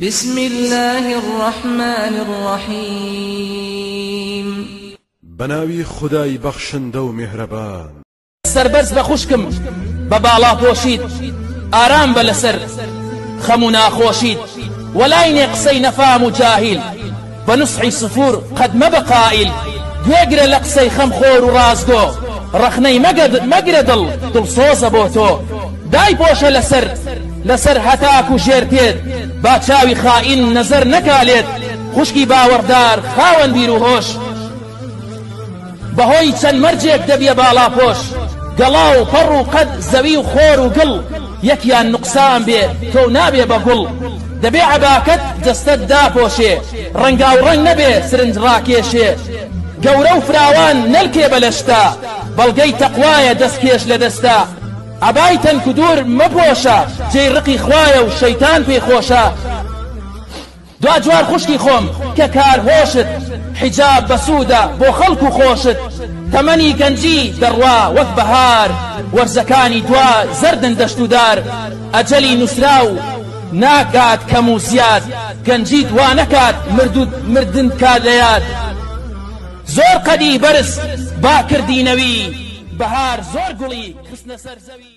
بسم اللە الرحمن الرحیم بەناوی خودای بەخشندە و میهرەبان. سەربەرز بە خوشکم بە باڵاپۆشیت ئارام بە لەسەر خەم و ناخۆشیت وەلاینێ قسەی نەفام و جاهیل. بە نوسحی سفور قەد مەبە قائیل گوێگرە لە قسەی خەم خۆر و ڕاستگۆ ڕەخنەی مەگرە دڵ دڵسۆزە بۆ تۆ دایپۆشە لەسەر لەسەر هەتاک و ژێر پێت با چاوی خائین نەزەر نەکا لێت خوشکی باوەڕدار خاوەن بیر و هۆش بەهۆی چەند مەرجێک دەبیە باڵاپۆش، گەڵا و پەڕ و قەد زەوی و خۆر و گڵ، یەکیان نوقسان بێ تۆو نابێ بە گوڵ. دەبێ عەباکەت جەستەت داپۆشێ، ڕەنگاوڕەنگ نەبێ سرنج ڕاکێشێ. گەورە و فراوان نەلکێ بە لەشتا، بەڵگەی تەقوایە دەست کێش لە دەستا. عەبای تەنک و دوور مەپۆشە، جێی ڕقی خوایە و شەیتان پێی خۆشە. دوا جوار خوشکی خۆم کە کار هۆشت حیجاب بەسوودە بۆ خەڵک و خۆشت تەمەنی گەنجی دەڕوا وەک بەهار وەرزەکانی دوا زەردن دەشت و دار ئەجەلی نووسراو ناگات کەم و زیاد گەنجیت وا نەکات مردوو مردن کات لە یاد زۆر قەدی بەرز با کردی نەوی بەهار زۆر گوڵی خستنە سەر زەوی.